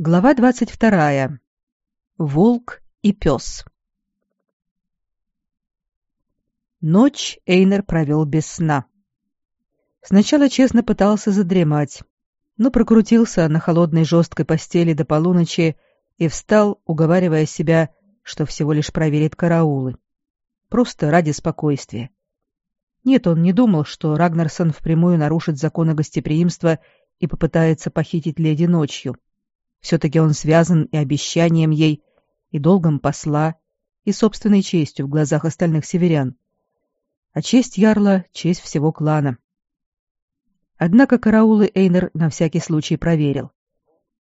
Глава двадцать вторая. Волк и пес. Ночь Эйнер провел без сна. Сначала честно пытался задремать, но прокрутился на холодной жесткой постели до полуночи и встал, уговаривая себя, что всего лишь проверит караулы. Просто ради спокойствия. Нет, он не думал, что Рагнарсон впрямую нарушит законы гостеприимства и попытается похитить леди ночью. Все-таки он связан и обещанием ей, и долгом посла, и собственной честью в глазах остальных северян. А честь ярла — честь всего клана. Однако караулы Эйнер на всякий случай проверил.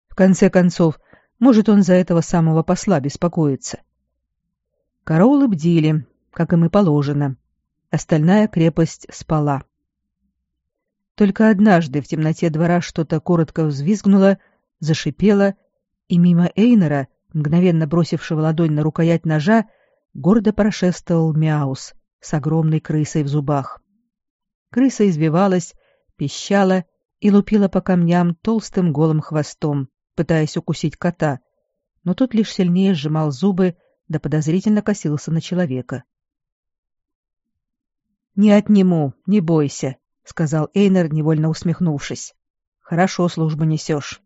В конце концов, может, он за этого самого посла беспокоится. Караулы бдили, как им и положено. Остальная крепость спала. Только однажды в темноте двора что-то коротко взвизгнуло — зашипела, и мимо Эйнера, мгновенно бросившего ладонь на рукоять ножа, гордо прошествовал Мяус с огромной крысой в зубах. Крыса извивалась, пищала и лупила по камням толстым голым хвостом, пытаясь укусить кота, но тот лишь сильнее сжимал зубы да подозрительно косился на человека. «Не отниму, не бойся», — сказал Эйнер, невольно усмехнувшись. «Хорошо службу несешь».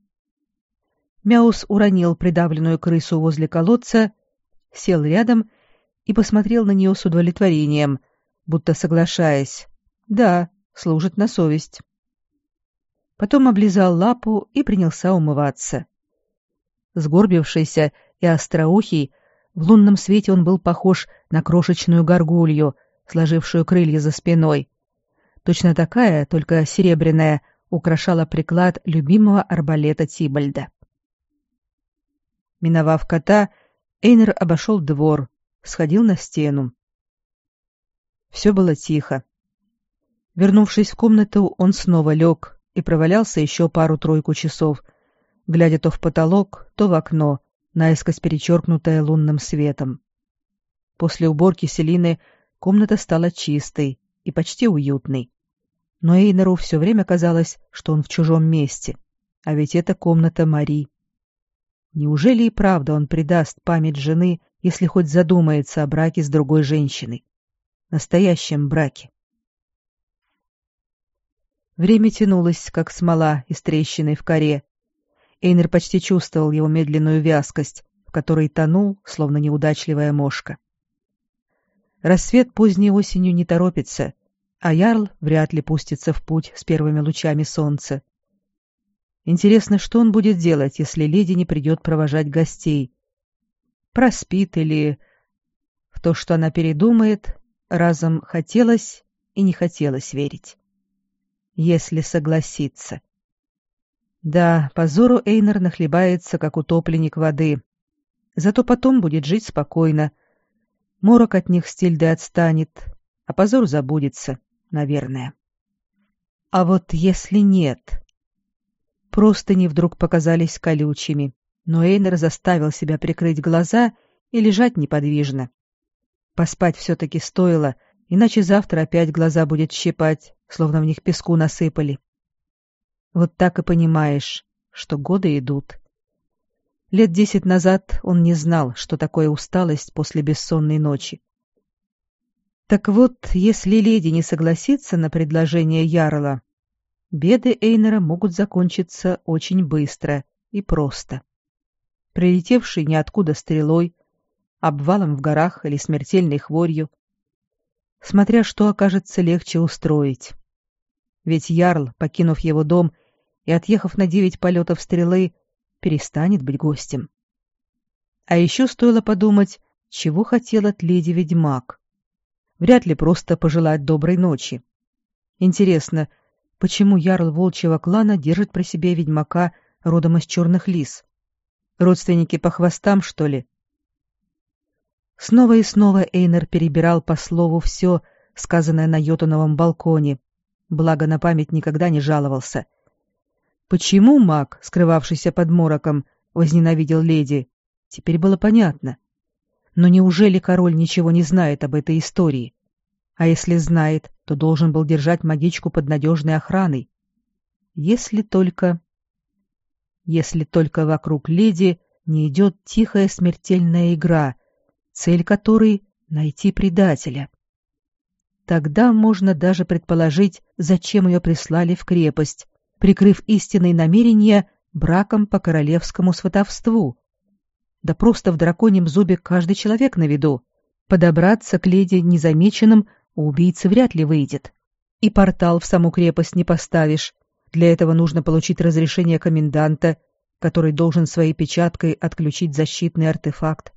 Мяус уронил придавленную крысу возле колодца, сел рядом и посмотрел на нее с удовлетворением, будто соглашаясь. Да, служит на совесть. Потом облизал лапу и принялся умываться. Сгорбившийся и остроухий, в лунном свете он был похож на крошечную горгулью, сложившую крылья за спиной. Точно такая, только серебряная, украшала приклад любимого арбалета Тибальда. Миновав кота, Эйнер обошел двор, сходил на стену. Все было тихо. Вернувшись в комнату, он снова лег и провалялся еще пару-тройку часов, глядя то в потолок, то в окно, наискось перечеркнутое лунным светом. После уборки Селины комната стала чистой и почти уютной. Но Эйнеру все время казалось, что он в чужом месте, а ведь это комната Мари. Неужели и правда он предаст память жены, если хоть задумается о браке с другой женщиной? Настоящем браке. Время тянулось, как смола из трещины в коре. Эйнер почти чувствовал его медленную вязкость, в которой тонул, словно неудачливая мошка. Рассвет поздней осенью не торопится, а Ярл вряд ли пустится в путь с первыми лучами солнца. Интересно, что он будет делать, если леди не придет провожать гостей? Проспит или... В то, что она передумает, разом хотелось и не хотелось верить. Если согласиться. Да, позору Эйнер нахлебается, как утопленник воды. Зато потом будет жить спокойно. Морок от них стильды отстанет, а позор забудется, наверное. А вот если нет... Простыни вдруг показались колючими, но Эйнер заставил себя прикрыть глаза и лежать неподвижно. Поспать все-таки стоило, иначе завтра опять глаза будет щипать, словно в них песку насыпали. Вот так и понимаешь, что годы идут. Лет десять назад он не знал, что такое усталость после бессонной ночи. Так вот, если леди не согласится на предложение Ярла, Беды Эйнера могут закончиться очень быстро и просто. Прилетевший ниоткуда стрелой, обвалом в горах или смертельной хворью. Смотря что окажется легче устроить. Ведь Ярл, покинув его дом и отъехав на девять полетов стрелы, перестанет быть гостем. А еще стоило подумать, чего хотел от леди-ведьмак. Вряд ли просто пожелать доброй ночи. Интересно, почему ярл волчьего клана держит при себе ведьмака родом из черных лис. Родственники по хвостам, что ли? Снова и снова Эйнер перебирал по слову все, сказанное на йотуновом балконе, благо на память никогда не жаловался. Почему маг, скрывавшийся под мороком, возненавидел леди, теперь было понятно. Но неужели король ничего не знает об этой истории? А если знает, то должен был держать магичку под надежной охраной. Если только... если только вокруг леди не идет тихая смертельная игра, цель которой — найти предателя. Тогда можно даже предположить, зачем ее прислали в крепость, прикрыв истинные намерения браком по королевскому сватовству. Да просто в драконьем зубе каждый человек на виду. Подобраться к леди незамеченным у убийцы вряд ли выйдет. И портал в саму крепость не поставишь. Для этого нужно получить разрешение коменданта, который должен своей печаткой отключить защитный артефакт.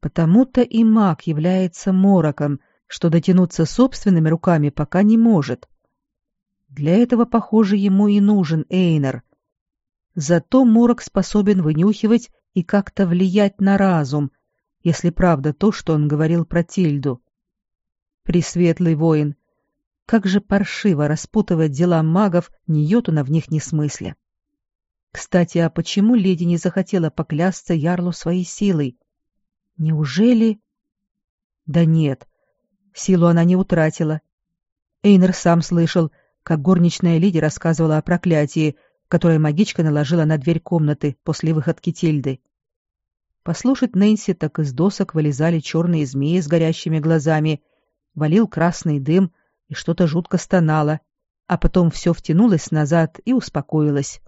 Потому-то и маг является мороком, что дотянуться собственными руками пока не может. Для этого, похоже, ему и нужен Эйнер. Зато морок способен вынюхивать и как-то влиять на разум, если правда то, что он говорил про Тильду. Пресветлый воин, как же паршиво распутывать дела магов, ни йотуна в них не смысле. Кстати, а почему леди не захотела поклясться Ярлу своей силой? Неужели... Да нет, силу она не утратила. Эйнер сам слышал, как горничная леди рассказывала о проклятии, которое магичка наложила на дверь комнаты после выходки Тильды. Послушать Нэнси, так из досок вылезали черные змеи с горящими глазами, валил красный дым и что-то жутко стонало, а потом все втянулось назад и успокоилось.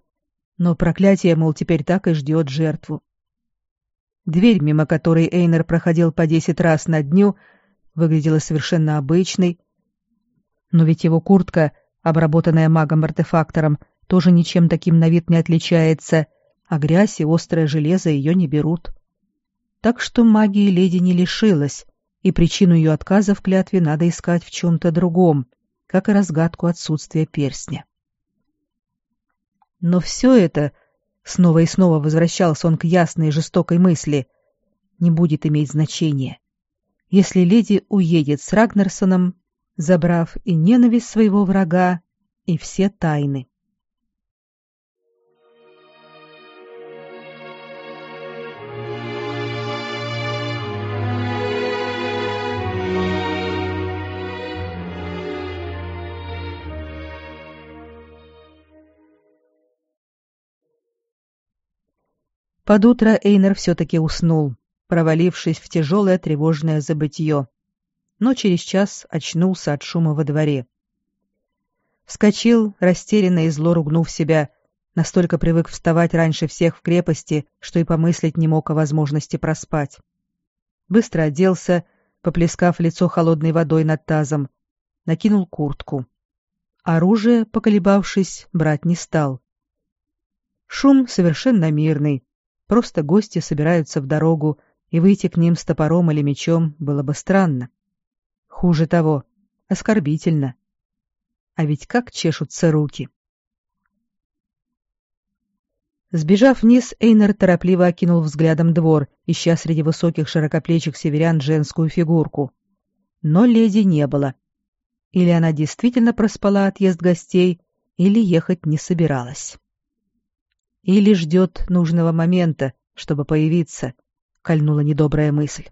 Но проклятие, мол, теперь так и ждет жертву. Дверь, мимо которой Эйнер проходил по десять раз на дню, выглядела совершенно обычной. Но ведь его куртка, обработанная магом-артефактором, тоже ничем таким на вид не отличается, а грязь и острое железо ее не берут. Так что магии леди не лишилась, и причину ее отказа в клятве надо искать в чем-то другом, как и разгадку отсутствия перстня. Но все это, снова и снова возвращался он к ясной и жестокой мысли, не будет иметь значения. Если леди уедет с Рагнарсоном, забрав и ненависть своего врага, и все тайны. Под утро Эйнер все-таки уснул, провалившись в тяжелое тревожное забытье. Но через час очнулся от шума во дворе. Вскочил, растерянно и зло ругнув себя, настолько привык вставать раньше всех в крепости, что и помыслить не мог о возможности проспать. Быстро оделся, поплескав лицо холодной водой над тазом, накинул куртку. Оружие, поколебавшись, брать не стал. Шум совершенно мирный, Просто гости собираются в дорогу, и выйти к ним с топором или мечом было бы странно. Хуже того, оскорбительно. А ведь как чешутся руки. Сбежав вниз, Эйнер торопливо окинул взглядом двор, ища среди высоких широкоплечих северян женскую фигурку. Но леди не было. Или она действительно проспала отъезд гостей, или ехать не собиралась. Или ждет нужного момента, чтобы появиться, кольнула недобрая мысль.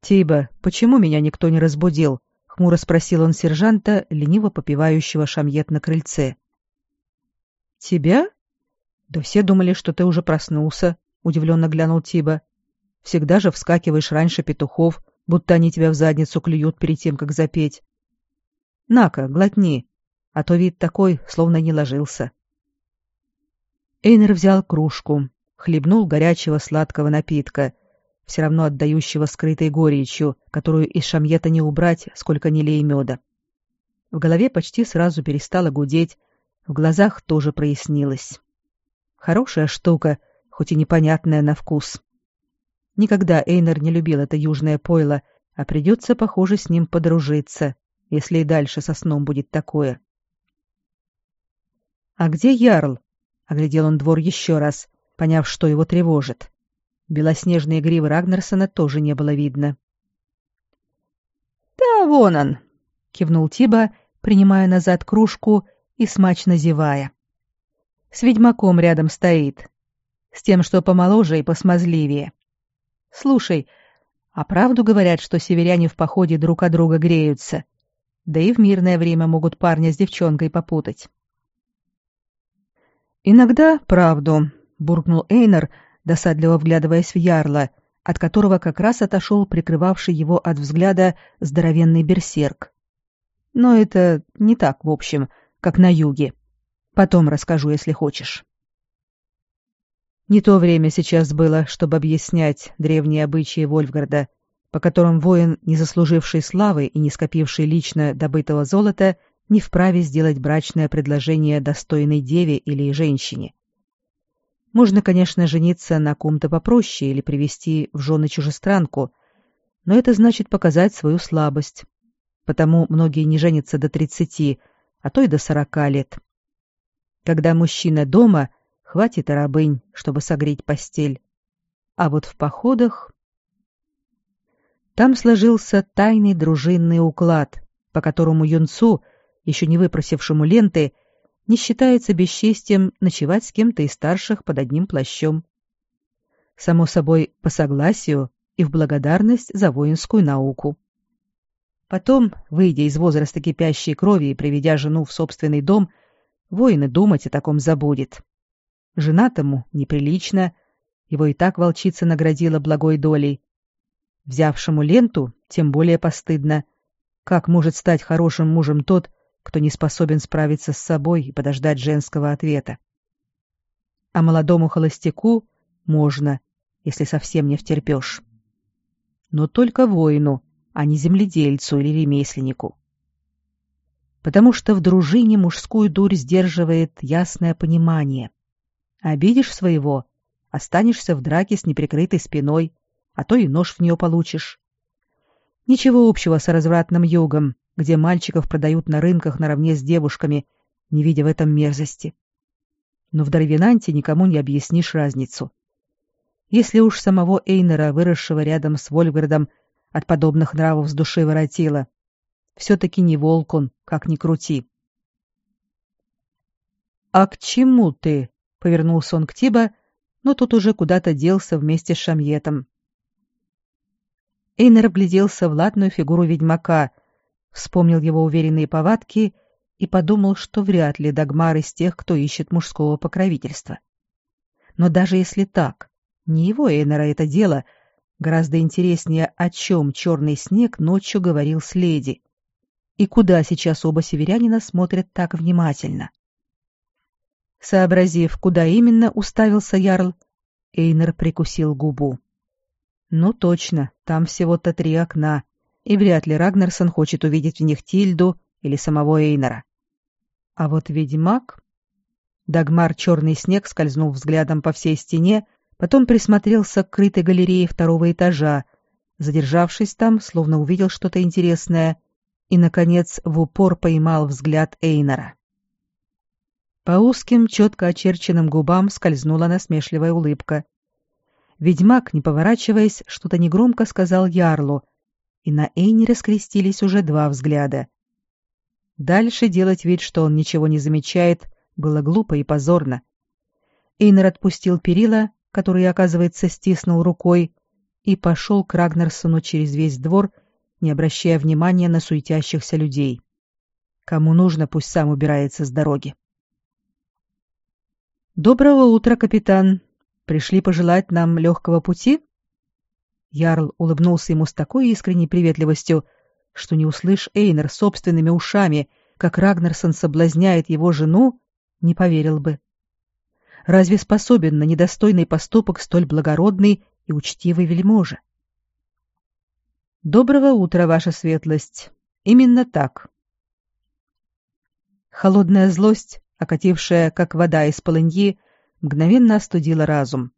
Тиба, почему меня никто не разбудил? хмуро спросил он сержанта, лениво попивающего шамьет на крыльце. Тебя? Да все думали, что ты уже проснулся, удивленно глянул Тиба. Всегда же вскакиваешь раньше петухов, будто они тебя в задницу клюют перед тем, как запеть. На-ка, глотни, а то вид такой, словно не ложился. Эйнер взял кружку, хлебнул горячего сладкого напитка, все равно отдающего скрытой горечью, которую из шамьета не убрать, сколько ни лей меда. В голове почти сразу перестало гудеть, в глазах тоже прояснилось. Хорошая штука, хоть и непонятная на вкус. Никогда Эйнер не любил это южное пойло, а придется, похоже, с ним подружиться, если и дальше со сном будет такое. «А где Ярл?» Оглядел он двор еще раз, поняв, что его тревожит. Белоснежные гривы Рагнарсона тоже не было видно. «Да вон он!» — кивнул Тиба, принимая назад кружку и смачно зевая. «С ведьмаком рядом стоит. С тем, что помоложе и посмазливее. Слушай, а правду говорят, что северяне в походе друг от друга греются? Да и в мирное время могут парня с девчонкой попутать». Иногда правду, буркнул Эйнер, досадливо вглядываясь в ярла, от которого как раз отошел прикрывавший его от взгляда здоровенный берсерк. Но это не так, в общем, как на юге. Потом расскажу, если хочешь. Не то время сейчас было, чтобы объяснять древние обычаи Вольфгарда, по которым воин, не заслуживший славы и не скопивший лично добытого золота, не вправе сделать брачное предложение достойной деве или женщине. Можно, конечно, жениться на ком-то попроще или привести в жены чужестранку, но это значит показать свою слабость. Потому многие не женятся до тридцати, а то и до сорока лет. Когда мужчина дома, хватит и рабынь, чтобы согреть постель. А вот в походах... Там сложился тайный дружинный уклад, по которому юнцу, еще не выпросившему ленты, не считается бесчестием ночевать с кем-то из старших под одним плащом. Само собой, по согласию и в благодарность за воинскую науку. Потом, выйдя из возраста кипящей крови и приведя жену в собственный дом, воин и думать о таком забудет. Женатому неприлично, его и так волчица наградила благой долей. Взявшему ленту тем более постыдно. Как может стать хорошим мужем тот, кто не способен справиться с собой и подождать женского ответа. А молодому холостяку можно, если совсем не втерпешь. Но только воину, а не земледельцу или ремесленнику. Потому что в дружине мужскую дурь сдерживает ясное понимание. Обидишь своего, останешься в драке с неприкрытой спиной, а то и нож в нее получишь. Ничего общего с развратным югом, где мальчиков продают на рынках наравне с девушками, не видя в этом мерзости. Но в Дарвинанте никому не объяснишь разницу. Если уж самого Эйнера, выросшего рядом с Вольфгардом, от подобных нравов с души воротило, все-таки не волк он, как ни крути. «А к чему ты?» — повернулся он к Тиба, но тут уже куда-то делся вместе с Шамьетом. Эйнер вгляделся в ладную фигуру ведьмака — вспомнил его уверенные повадки и подумал, что вряд ли Дагмар из тех, кто ищет мужского покровительства. Но даже если так, не его Эйнера это дело, гораздо интереснее, о чем черный снег ночью говорил с леди. И куда сейчас оба северянина смотрят так внимательно. Сообразив, куда именно уставился Ярл, Эйнер прикусил губу. Ну точно, там всего-то три окна, и вряд ли Рагнарсон хочет увидеть в них Тильду или самого Эйнора. А вот ведьмак... Дагмар Черный Снег скользнул взглядом по всей стене, потом присмотрелся к крытой галерее второго этажа, задержавшись там, словно увидел что-то интересное, и, наконец, в упор поймал взгляд Эйнора. По узким, четко очерченным губам скользнула насмешливая улыбка. Ведьмак, не поворачиваясь, что-то негромко сказал Ярлу, и на Эйне раскрестились уже два взгляда. Дальше делать вид, что он ничего не замечает, было глупо и позорно. Эйнер отпустил перила, которые, оказывается, стиснул рукой, и пошел к Рагнарсону через весь двор, не обращая внимания на суетящихся людей. Кому нужно, пусть сам убирается с дороги. «Доброго утра, капитан. Пришли пожелать нам легкого пути?» Ярл улыбнулся ему с такой искренней приветливостью, что не услышь Эйнер собственными ушами, как Рагнарсон соблазняет его жену, не поверил бы. Разве способен на недостойный поступок столь благородный и учтивый вельможа? Доброго утра, ваша светлость. Именно так. Холодная злость, окатившая, как вода из полыньи, мгновенно остудила разум.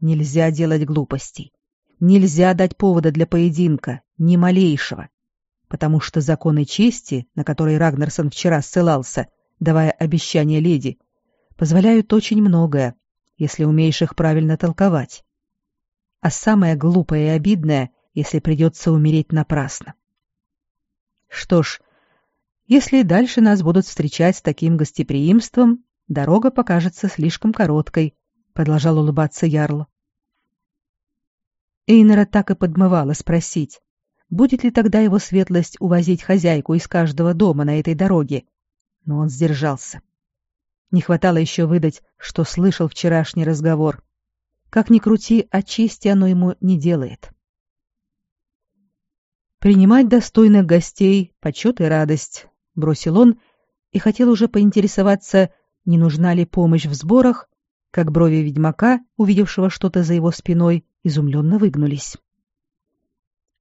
Нельзя делать глупостей. Нельзя дать повода для поединка, ни малейшего. Потому что законы чести, на которые Рагнарсон вчера ссылался, давая обещание леди, позволяют очень многое, если умеешь их правильно толковать. А самое глупое и обидное, если придется умереть напрасно. Что ж, если дальше нас будут встречать с таким гостеприимством, дорога покажется слишком короткой, — продолжал улыбаться Ярл. Эйнера так и подмывало спросить, будет ли тогда его светлость увозить хозяйку из каждого дома на этой дороге, но он сдержался. Не хватало еще выдать, что слышал вчерашний разговор. Как ни крути, а чести оно ему не делает. «Принимать достойных гостей — почет и радость», — бросил он и хотел уже поинтересоваться, не нужна ли помощь в сборах, как брови ведьмака, увидевшего что-то за его спиной, изумленно выгнулись.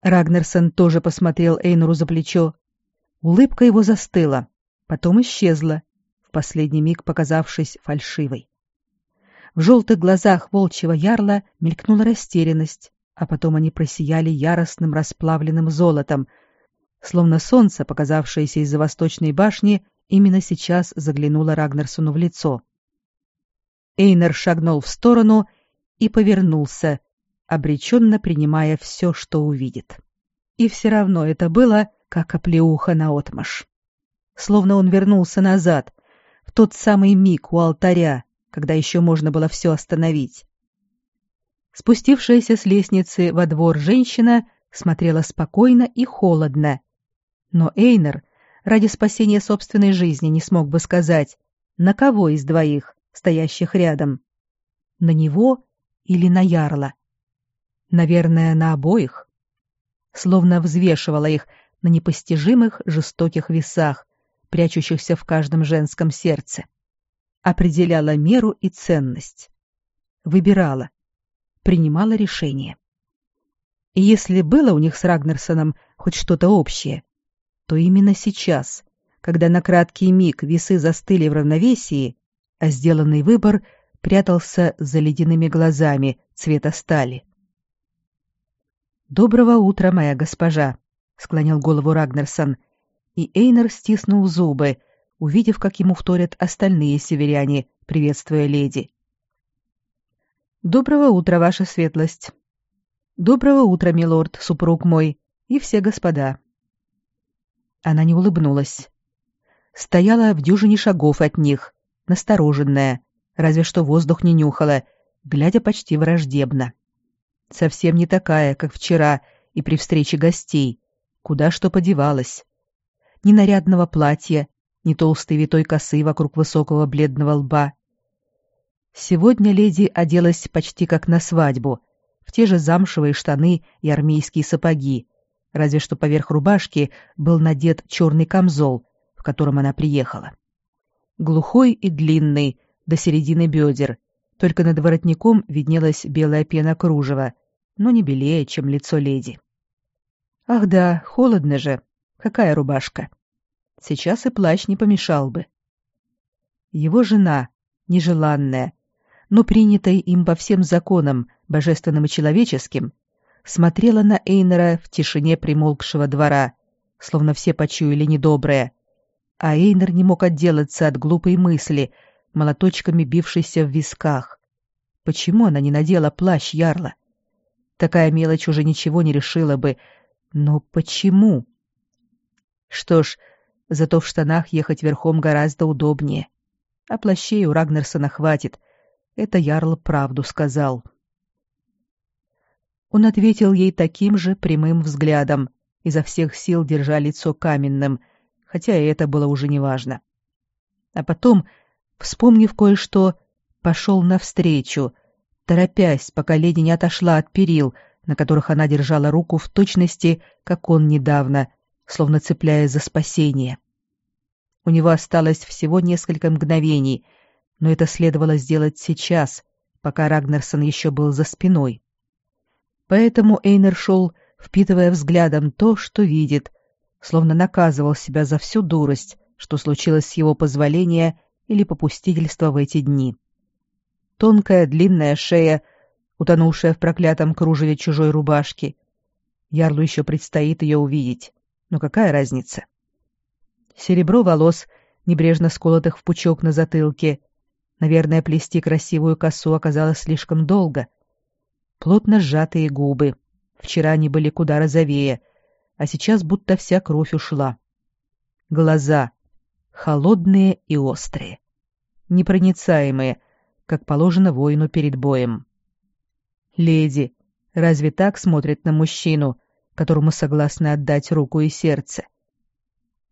Рагнерсон тоже посмотрел Эйнору за плечо. Улыбка его застыла, потом исчезла, в последний миг показавшись фальшивой. В желтых глазах волчьего ярла мелькнула растерянность, а потом они просияли яростным расплавленным золотом, словно солнце, показавшееся из-за восточной башни, именно сейчас заглянуло Рагнерсону в лицо. Эйнер шагнул в сторону и повернулся, обреченно принимая все, что увидит. И все равно это было, как оплеуха наотмашь. Словно он вернулся назад, в тот самый миг у алтаря, когда еще можно было все остановить. Спустившаяся с лестницы во двор женщина смотрела спокойно и холодно. Но Эйнер ради спасения собственной жизни не смог бы сказать, на кого из двоих, стоящих рядом. На него или на Ярла? Наверное, на обоих. Словно взвешивала их на непостижимых жестоких весах, прячущихся в каждом женском сердце. Определяла меру и ценность. Выбирала. Принимала решение. И если было у них с Рагнерсоном хоть что-то общее, то именно сейчас, когда на краткий миг весы застыли в равновесии, а сделанный выбор прятался за ледяными глазами цвета стали. «Доброго утра, моя госпожа!» — склонил голову Рагнерсон, и Эйнер стиснул зубы, увидев, как ему вторят остальные северяне, приветствуя леди. «Доброго утра, ваша светлость!» «Доброго утра, милорд, супруг мой, и все господа!» Она не улыбнулась. Стояла в дюжине шагов от них, настороженная, разве что воздух не нюхала, глядя почти враждебно. Совсем не такая, как вчера и при встрече гостей, куда что подевалась. Ни нарядного платья, ни толстой витой косы вокруг высокого бледного лба. Сегодня леди оделась почти как на свадьбу, в те же замшевые штаны и армейские сапоги, разве что поверх рубашки был надет черный камзол, в котором она приехала глухой и длинный, до середины бедер, только над воротником виднелась белая пена кружева, но не белее, чем лицо леди. Ах да, холодно же. Какая рубашка? Сейчас и плащ не помешал бы. Его жена, нежеланная, но принятая им по всем законам, божественным и человеческим, смотрела на Эйнера в тишине примолкшего двора, словно все почуяли недоброе, а Эйнер не мог отделаться от глупой мысли, молоточками бившейся в висках. Почему она не надела плащ ярла? Такая мелочь уже ничего не решила бы. Но почему? Что ж, зато в штанах ехать верхом гораздо удобнее. А плащей у Рагнерсона хватит. Это ярл правду сказал. Он ответил ей таким же прямым взглядом, изо всех сил держа лицо каменным — хотя и это было уже неважно. А потом, вспомнив кое-что, пошел навстречу, торопясь, пока леди не отошла от перил, на которых она держала руку в точности, как он недавно, словно цепляясь за спасение. У него осталось всего несколько мгновений, но это следовало сделать сейчас, пока Рагнерсон еще был за спиной. Поэтому Эйнер шел, впитывая взглядом то, что видит, словно наказывал себя за всю дурость, что случилось с его позволения или попустительства в эти дни. Тонкая длинная шея, утонувшая в проклятом кружеве чужой рубашки. Ярлу еще предстоит ее увидеть. Но какая разница? Серебро волос, небрежно сколотых в пучок на затылке. Наверное, плести красивую косу оказалось слишком долго. Плотно сжатые губы. Вчера они были куда розовее — а сейчас будто вся кровь ушла. Глаза холодные и острые, непроницаемые, как положено воину перед боем. Леди, разве так смотрит на мужчину, которому согласны отдать руку и сердце?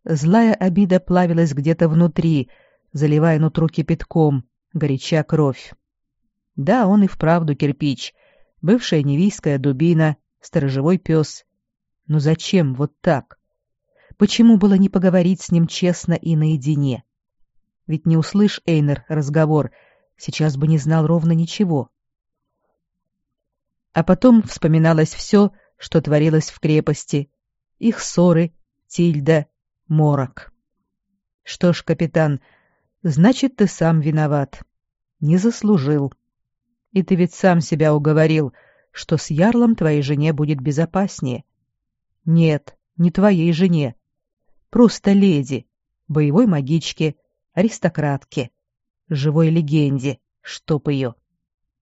Злая обида плавилась где-то внутри, заливая нутро кипятком, горяча кровь. Да, он и вправду кирпич, бывшая невийская дубина, сторожевой пес. Но зачем вот так? Почему было не поговорить с ним честно и наедине? Ведь не услышь Эйнер разговор, сейчас бы не знал ровно ничего. А потом вспоминалось все, что творилось в крепости. Их ссоры, Тильда, Морок. Что ж, капитан, значит, ты сам виноват. Не заслужил. И ты ведь сам себя уговорил, что с ярлом твоей жене будет безопаснее. Нет, не твоей жене. Просто леди, боевой магичке, аристократке, живой легенде, чтоб ее.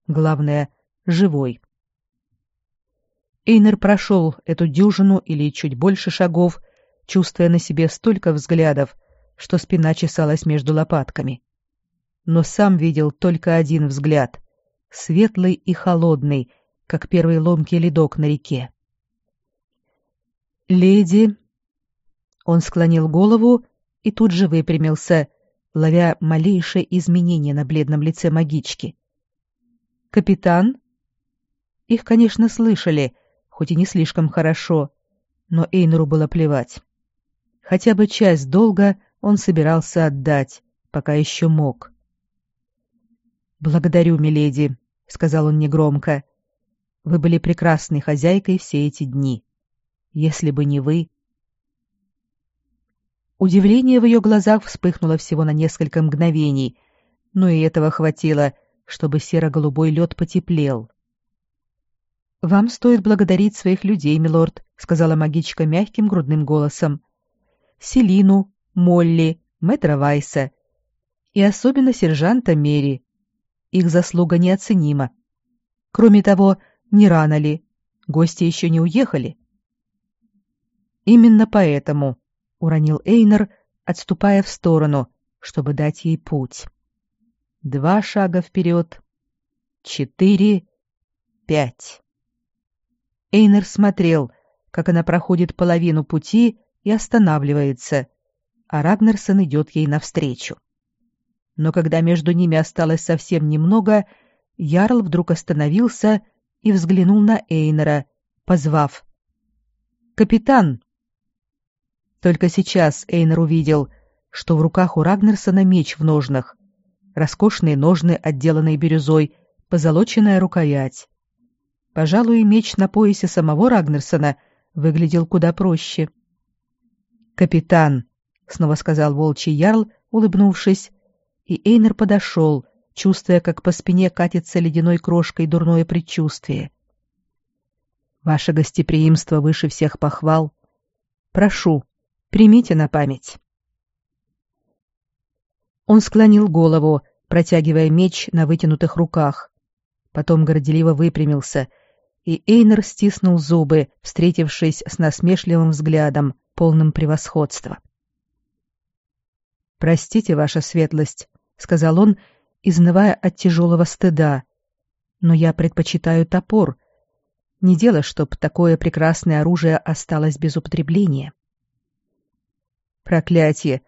Главное, живой. Эйнер прошел эту дюжину или чуть больше шагов, чувствуя на себе столько взглядов, что спина чесалась между лопатками. Но сам видел только один взгляд, светлый и холодный, как первый ломкий ледок на реке. «Леди...» Он склонил голову и тут же выпрямился, ловя малейшее изменение на бледном лице магички. «Капитан?» Их, конечно, слышали, хоть и не слишком хорошо, но Эйнеру было плевать. Хотя бы часть долга он собирался отдать, пока еще мог. «Благодарю, миледи», — сказал он негромко. «Вы были прекрасной хозяйкой все эти дни. Если бы не вы...» Удивление в ее глазах вспыхнуло всего на несколько мгновений, но и этого хватило, чтобы серо-голубой лед потеплел. «Вам стоит благодарить своих людей, милорд», — сказала магичка мягким грудным голосом. «Селину, Молли, мэтра Вайса и особенно сержанта Мери. Их заслуга неоценима. Кроме того, не рано ли? Гости еще не уехали». «Именно поэтому», — уронил Эйнер, отступая в сторону, чтобы дать ей путь. «Два шага вперед. Четыре. Пять». Эйнер смотрел, как она проходит половину пути и останавливается, а Рагнерсон идет ей навстречу. Но когда между ними осталось совсем немного, Ярл вдруг остановился и взглянул на Эйнера, позвав «Капитан!». Только сейчас Эйнер увидел, что в руках у Рагнерсона меч в ножнах, роскошные ножны, отделанные бирюзой, позолоченная рукоять. Пожалуй, меч на поясе самого Рагнерсона выглядел куда проще. «Капитан», — снова сказал волчий ярл, улыбнувшись, и Эйнер подошел, чувствуя, как по спине катится ледяной крошкой дурное предчувствие. «Ваше гостеприимство выше всех похвал. Прошу, примите на память». Он склонил голову, протягивая меч на вытянутых руках. Потом горделиво выпрямился — и Эйнер стиснул зубы, встретившись с насмешливым взглядом, полным превосходства. «Простите, ваша светлость», — сказал он, изнывая от тяжелого стыда, — «но я предпочитаю топор. Не дело, чтоб такое прекрасное оружие осталось без употребления». «Проклятие!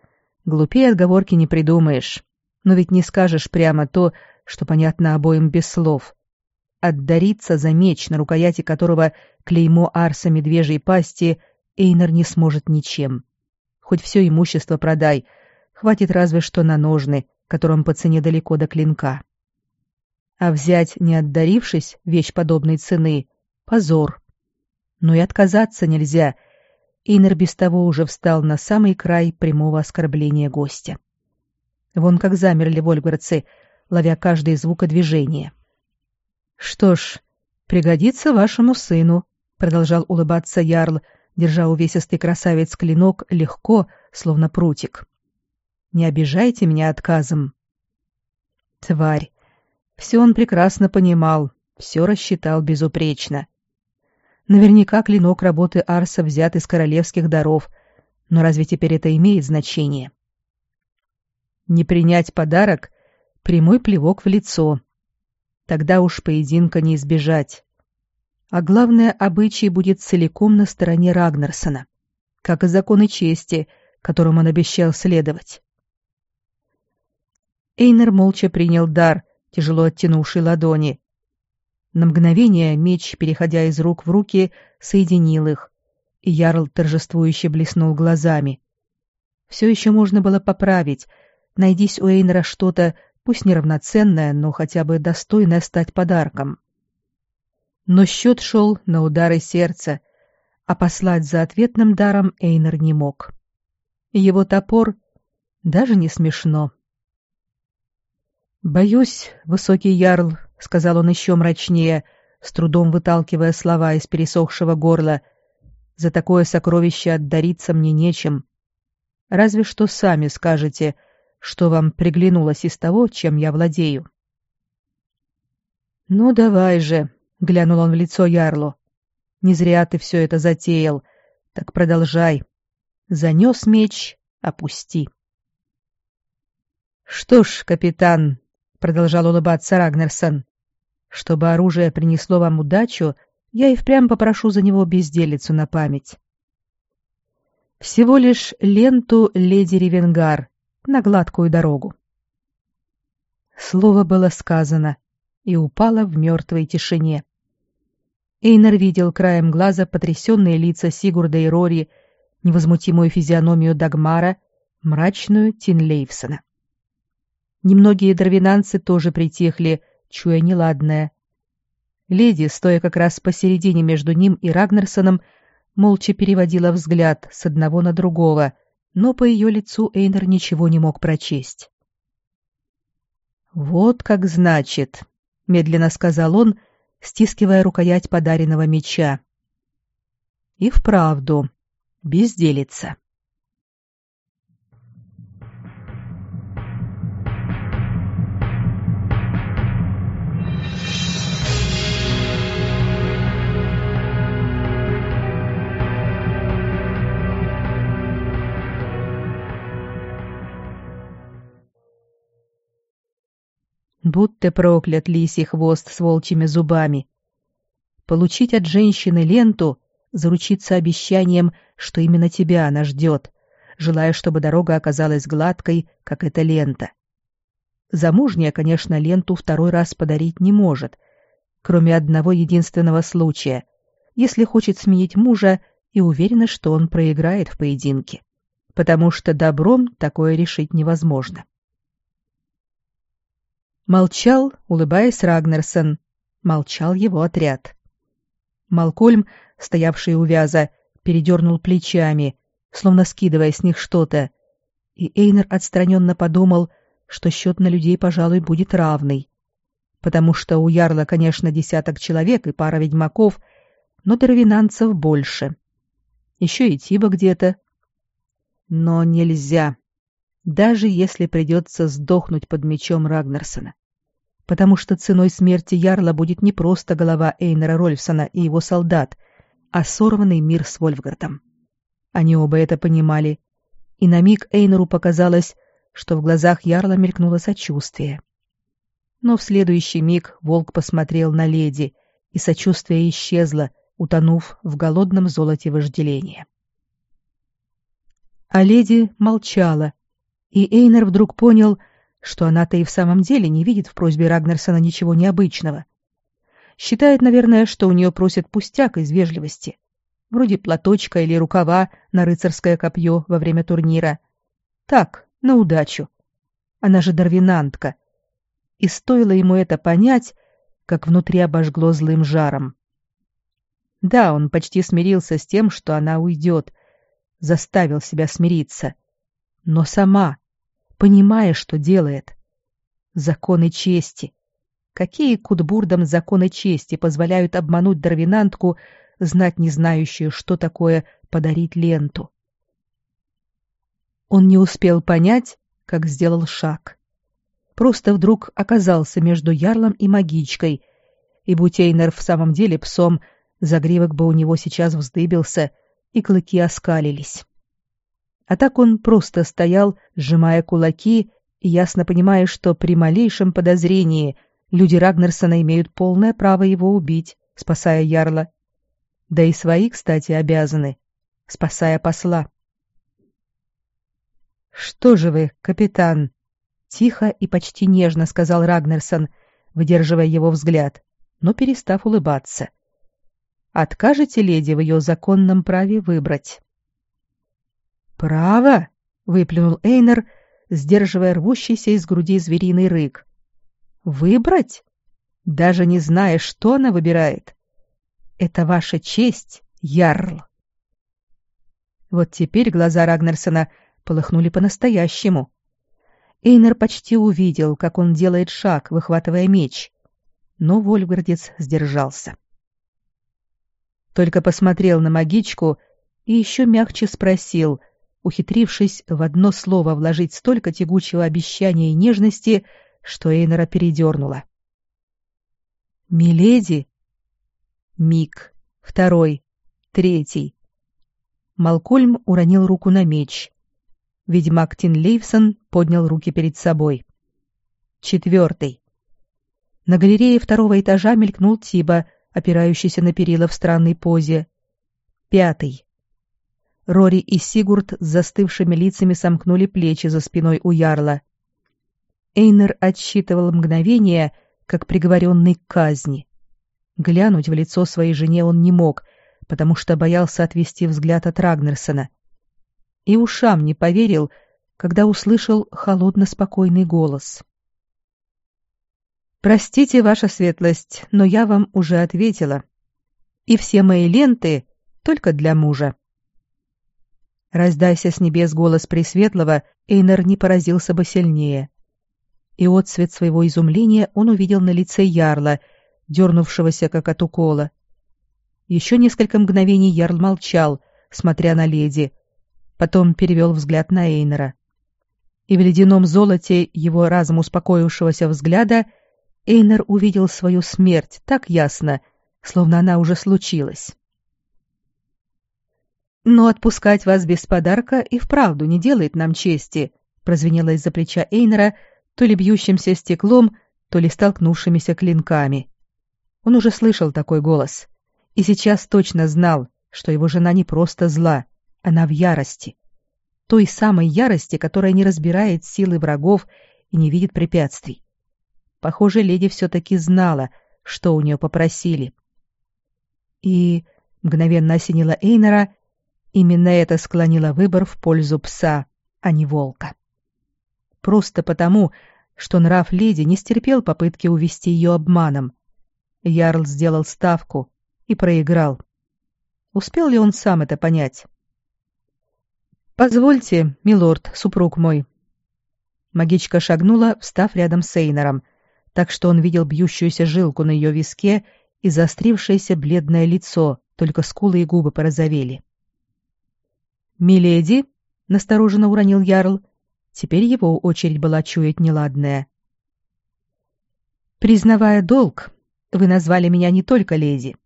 Глупее отговорки не придумаешь. Но ведь не скажешь прямо то, что понятно обоим без слов отдариться за меч, на рукояти которого клеймо арса медвежьей пасти, Эйнер не сможет ничем. Хоть все имущество продай, хватит разве что на ножны, которым по цене далеко до клинка. А взять, не отдарившись, вещь подобной цены — позор. Но и отказаться нельзя. Эйнер без того уже встал на самый край прямого оскорбления гостя. Вон как замерли вольгарцы, ловя каждый звук движения. — что ж, пригодится вашему сыну, продолжал улыбаться ярл, держа увесистый красавец клинок легко, словно прутик. Не обижайте меня отказом. Тварь. Все он прекрасно понимал, все рассчитал безупречно. Наверняка клинок работы Арса взят из королевских даров, но разве теперь это имеет значение? Не принять подарок — прямой плевок в лицо, Тогда уж поединка не избежать. А главное, обычай будет целиком на стороне Рагнарсона, как и законы чести, которым он обещал следовать. Эйнер молча принял дар, тяжело оттянувший ладони. На мгновение меч, переходя из рук в руки, соединил их, и Ярл торжествующе блеснул глазами. Все еще можно было поправить. Найдись у Эйнера что-то, пусть неравноценное, но хотя бы достойное стать подарком. Но счет шел на удары сердца, а послать за ответным даром Эйнер не мог. Его топор даже не смешно. «Боюсь, высокий ярл», — сказал он еще мрачнее, с трудом выталкивая слова из пересохшего горла, — «за такое сокровище отдариться мне нечем. Разве что сами скажете, что вам приглянулось из того, чем я владею». «Ну, давай же», — глянул он в лицо ярлу. «Не зря ты все это затеял. Так продолжай. Занес меч, опусти». «Что ж, капитан», продолжал улыбаться Рагнерсон. Чтобы оружие принесло вам удачу, я и впрямь попрошу за него безделицу на память. Всего лишь ленту леди Ревенгар на гладкую дорогу. Слово было сказано и упало в мертвой тишине. Эйнер видел краем глаза потрясенные лица Сигурда и Рори, невозмутимую физиономию Дагмара, мрачную Тинлейвсона. Немногие дарвинанцы тоже притихли, чуя неладное. Леди, стоя как раз посередине между ним и Рагнерсоном, молча переводила взгляд с одного на другого, но по ее лицу Эйнер ничего не мог прочесть. «Вот как значит», — медленно сказал он, стискивая рукоять подаренного меча. «И вправду, безделица». Будь ты проклят, лисий хвост с волчьими зубами. Получить от женщины ленту, заручиться обещанием, что именно тебя она ждет, желая, чтобы дорога оказалась гладкой, как эта лента. Замужняя, конечно, ленту второй раз подарить не может, кроме одного единственного случая, если хочет сменить мужа и уверена, что он проиграет в поединке, потому что добром такое решить невозможно. Молчал, улыбаясь Рагнерсон. Молчал его отряд. Малкольм, стоявший у вяза, передернул плечами, словно скидывая с них что-то, и Эйнер отстраненно подумал, что счет на людей, пожалуй, будет равный. Потому что у Ярла, конечно, десяток человек и пара ведьмаков, но дарвинанцев больше. Еще и Тиба где-то. Но нельзя даже если придется сдохнуть под мечом Рагнарсона. Потому что ценой смерти Ярла будет не просто голова Эйнера Рольфсона и его солдат, а сорванный мир с Вольфгардом. Они оба это понимали, и на миг Эйнеру показалось, что в глазах Ярла мелькнуло сочувствие. Но в следующий миг волк посмотрел на леди, и сочувствие исчезло, утонув в голодном золоте вожделения. А леди молчала, и Эйнер вдруг понял, что она-то и в самом деле не видит в просьбе Рагнерсона ничего необычного. Считает, наверное, что у нее просят пустяк из вежливости, вроде платочка или рукава на рыцарское копье во время турнира. Так, на удачу. Она же дарвинантка. И стоило ему это понять, как внутри обожгло злым жаром. Да, он почти смирился с тем, что она уйдет, заставил себя смириться. Но сама, понимая, что делает. Законы чести. Какие кутбурдам законы чести позволяют обмануть дарвинантку, знать не знающую, что такое подарить ленту? Он не успел понять, как сделал шаг. Просто вдруг оказался между ярлом и магичкой, и будь Эйнер в самом деле псом, загривок бы у него сейчас вздыбился, и клыки оскалились. А так он просто стоял, сжимая кулаки и ясно понимая, что при малейшем подозрении люди Рагнерсона имеют полное право его убить, спасая Ярла. Да и свои, кстати, обязаны, спасая посла. «Что же вы, капитан?» — Тихо и почти нежно сказал Рагнерсон, выдерживая его взгляд, но перестав улыбаться. «Откажете леди в ее законном праве выбрать?» «Право?» — выплюнул Эйнер, сдерживая рвущийся из груди звериный рык. «Выбрать? Даже не зная, что она выбирает. Это ваша честь, Ярл!» Вот теперь глаза Рагнерсона полыхнули по-настоящему. Эйнер почти увидел, как он делает шаг, выхватывая меч. Но Вольгардец сдержался. Только посмотрел на магичку и еще мягче спросил, ухитрившись в одно слово вложить столько тягучего обещания и нежности, что Эйнера передернуло. «Миледи?» Миг, второй, третий. Малкольм уронил руку на меч. Ведьмак Тинлейвсон поднял руки перед собой. Четвертый. На галерее второго этажа мелькнул Тиба, опирающийся на перила в странной позе. Пятый. Рори и Сигурд с застывшими лицами сомкнули плечи за спиной у ярла. Эйнер отсчитывал мгновение, как приговоренный к казни. Глянуть в лицо своей жене он не мог, потому что боялся отвести взгляд от Рагнерсона и ушам не поверил, когда услышал холодно-спокойный голос. «Простите, ваша светлость, но я вам уже ответила. И все мои ленты только для мужа». Раздайся с небес голос Пресветлого, Эйнер не поразился бы сильнее. И отцвет своего изумления он увидел на лице Ярла, дернувшегося как от укола. Еще несколько мгновений Ярл молчал, смотря на леди, потом перевел взгляд на Эйнера. И в ледяном золоте его разом успокоившегося взгляда Эйнер увидел свою смерть так ясно, словно она уже случилась. «Но отпускать вас без подарка и вправду не делает нам чести», прозвенело из-за плеча Эйнера то ли бьющимся стеклом, то ли столкнувшимися клинками. Он уже слышал такой голос и сейчас точно знал, что его жена не просто зла, она в ярости. Той самой ярости, которая не разбирает силы врагов и не видит препятствий. Похоже, леди все-таки знала, что у нее попросили. И мгновенно осенила Эйнера, именно это склонило выбор в пользу пса, а не волка. Просто потому, что нрав леди не стерпел попытки увести ее обманом. Ярл сделал ставку и проиграл. Успел ли он сам это понять? «Позвольте, милорд, супруг мой». Магичка шагнула, встав рядом с Эйнором, так что он видел бьющуюся жилку на ее виске и заострившееся бледное лицо, только скулы и губы порозовели. «Миледи?» — настороженно уронил Ярл. Теперь его очередь была чуять неладное. «Признавая долг, вы назвали меня не только леди».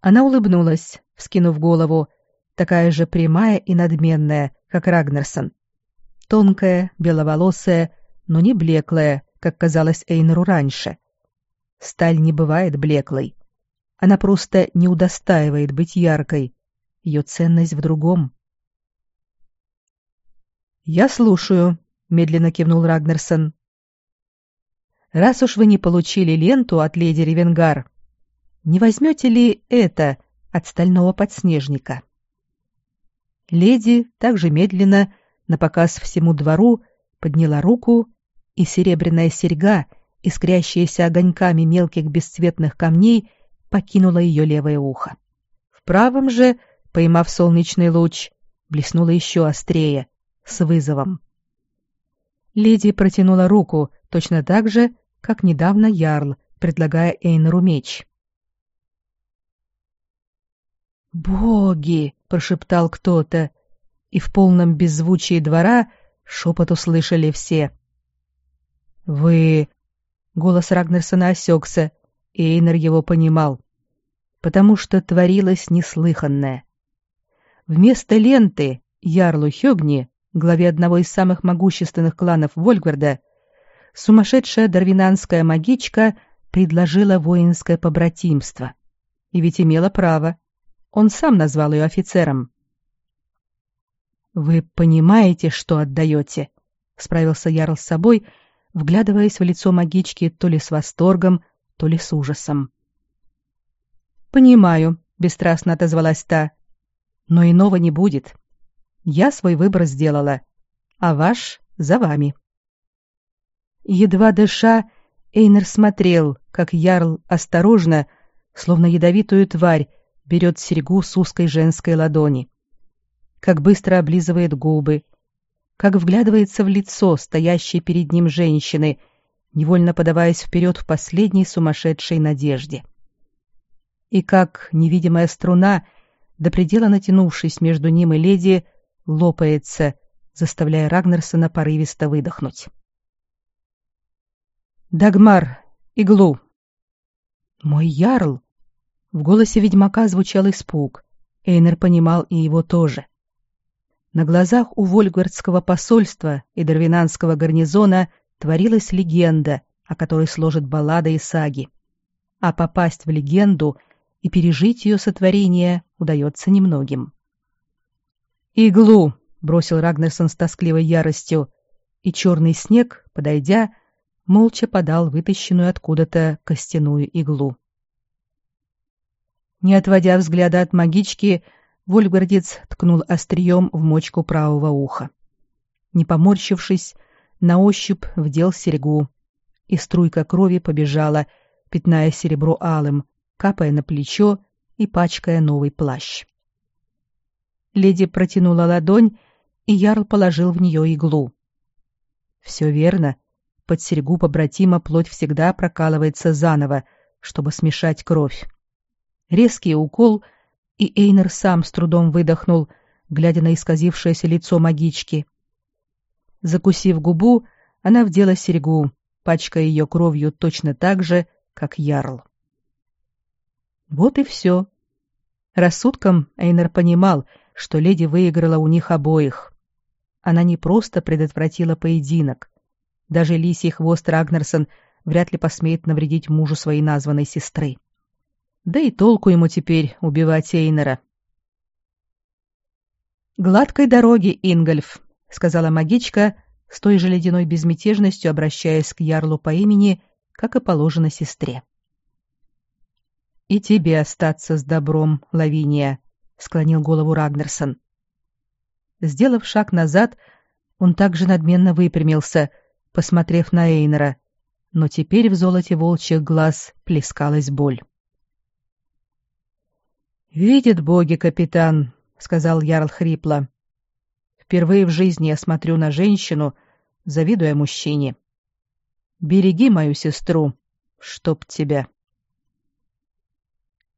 Она улыбнулась, вскинув голову, такая же прямая и надменная, как Рагнерсон. Тонкая, беловолосая, но не блеклая, как казалось Эйнеру раньше. Сталь не бывает блеклой. Она просто не удостаивает быть яркой. Ее ценность в другом. «Я слушаю», — медленно кивнул Рагнерсон. «Раз уж вы не получили ленту от леди Ревенгар, не возьмете ли это от стального подснежника?» Леди также медленно, на показ всему двору, подняла руку, и серебряная серьга, искрящаяся огоньками мелких бесцветных камней, покинула ее левое ухо. В правом же, поймав солнечный луч, блеснула еще острее, с вызовом. Леди протянула руку точно так же, как недавно Ярл, предлагая Эйнеру меч. «Боги!» — прошептал кто-то, и в полном беззвучии двора шепот услышали все. «Вы...» — голос Рагнерсона осекся, и Эйнер его понимал, потому что творилось неслыханное. Вместо ленты Ярлу Хёгни, главе одного из самых могущественных кланов Вольгварда, сумасшедшая дарвинанская магичка предложила воинское побратимство. И ведь имела право. Он сам назвал ее офицером. «Вы понимаете, что отдаете?» — справился Ярл с собой, вглядываясь в лицо магички то ли с восторгом, то ли с ужасом. «Понимаю», — бесстрастно отозвалась та, — «но иного не будет. Я свой выбор сделала, а ваш за вами». Едва дыша, Эйнер смотрел, как Ярл осторожно, словно ядовитую тварь, берет серьгу с узкой женской ладони. Как быстро облизывает губы, как вглядывается в лицо стоящей перед ним женщины, невольно подаваясь вперед в последней сумасшедшей надежде. И как невидимая струна, до предела натянувшись между ним и леди, лопается, заставляя Рагнерсона порывисто выдохнуть. «Дагмар! Иглу!» «Мой ярл!» В голосе ведьмака звучал испуг. Эйнер понимал и его тоже. На глазах у Вольгвардского посольства и Дарвинанского гарнизона творилась легенда, о которой сложат баллады и саги. А попасть в легенду и пережить ее сотворение удается немногим. «Иглу!» — бросил Рагнерсон с тоскливой яростью, и черный снег, подойдя, молча подал вытащенную откуда-то костяную иглу. Не отводя взгляда от магички, Вольгардец ткнул острием в мочку правого уха. Не поморщившись, на ощупь вдел серьгу, и струйка крови побежала, пятная серебро алым, капая на плечо и пачкая новый плащ. Леди протянула ладонь, и Ярл положил в нее иглу. Все верно. Под серьгу побратима плоть всегда прокалывается заново, чтобы смешать кровь. Резкий укол — и Эйнер сам с трудом выдохнул, глядя на исказившееся лицо магички. Закусив губу, она вдела серьгу, пачкая ее кровью точно так же, как ярл. Вот и все. Рассудком Эйнер понимал, что леди выиграла у них обоих. Она не просто предотвратила поединок. Даже лисий хвост Рагнарсон вряд ли посмеет навредить мужу своей названной сестры. Да и толку ему теперь убивать Эйнера. «Гладкой дороги, Ингольф», — сказала магичка, с той же ледяной безмятежностью обращаясь к Ярлу по имени, как и положено сестре. «И тебе остаться с добром, Лавиния», — склонил голову Рагнерсон. Сделав шаг назад, он также надменно выпрямился, посмотрев на Эйнера, но теперь в золоте волчьих глаз плескалась боль. «Видит боги, капитан», — сказал Ярл хрипло. «Впервые в жизни я смотрю на женщину, завидуя мужчине. Береги мою сестру, чтоб тебя».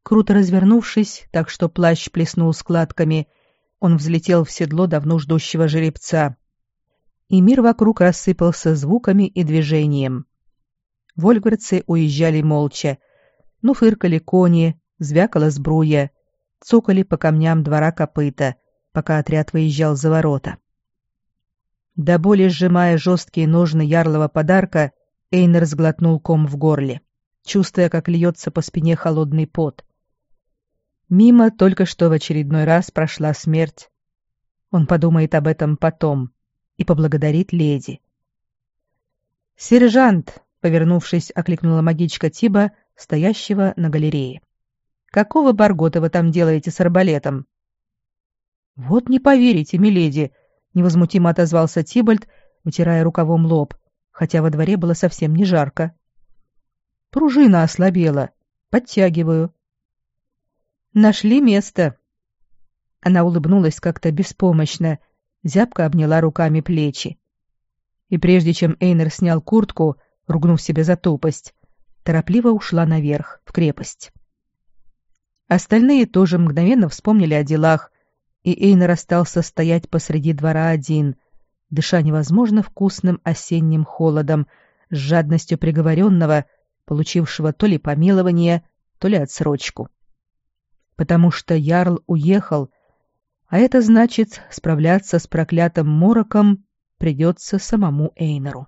Круто развернувшись, так что плащ плеснул складками, он взлетел в седло давно ждущего жеребца. И мир вокруг рассыпался звуками и движением. Вольгардцы уезжали молча, но фыркали кони, звякала сбруя, цокали по камням двора копыта, пока отряд выезжал за ворота. До боли сжимая жесткие ножны ярлого подарка, Эйнер сглотнул ком в горле, чувствуя, как льется по спине холодный пот. Мимо только что в очередной раз прошла смерть. Он подумает об этом потом и поблагодарит леди. «Сержант!» — повернувшись, окликнула магичка Тиба, стоящего на галерее. Какого баргота вы там делаете с арбалетом? Вот не поверите, миледи, невозмутимо отозвался Тибальд, утирая рукавом лоб, хотя во дворе было совсем не жарко. Пружина ослабела. Подтягиваю. Нашли место. Она улыбнулась как-то беспомощно, зябко обняла руками плечи. И прежде чем Эйнер снял куртку, ругнув себя за тупость, торопливо ушла наверх, в крепость. Остальные тоже мгновенно вспомнили о делах, и Эйнер остался стоять посреди двора один, дыша невозможно вкусным осенним холодом, с жадностью приговоренного, получившего то ли помилование, то ли отсрочку. Потому что Ярл уехал, а это значит, справляться с проклятым мороком придется самому Эйнеру.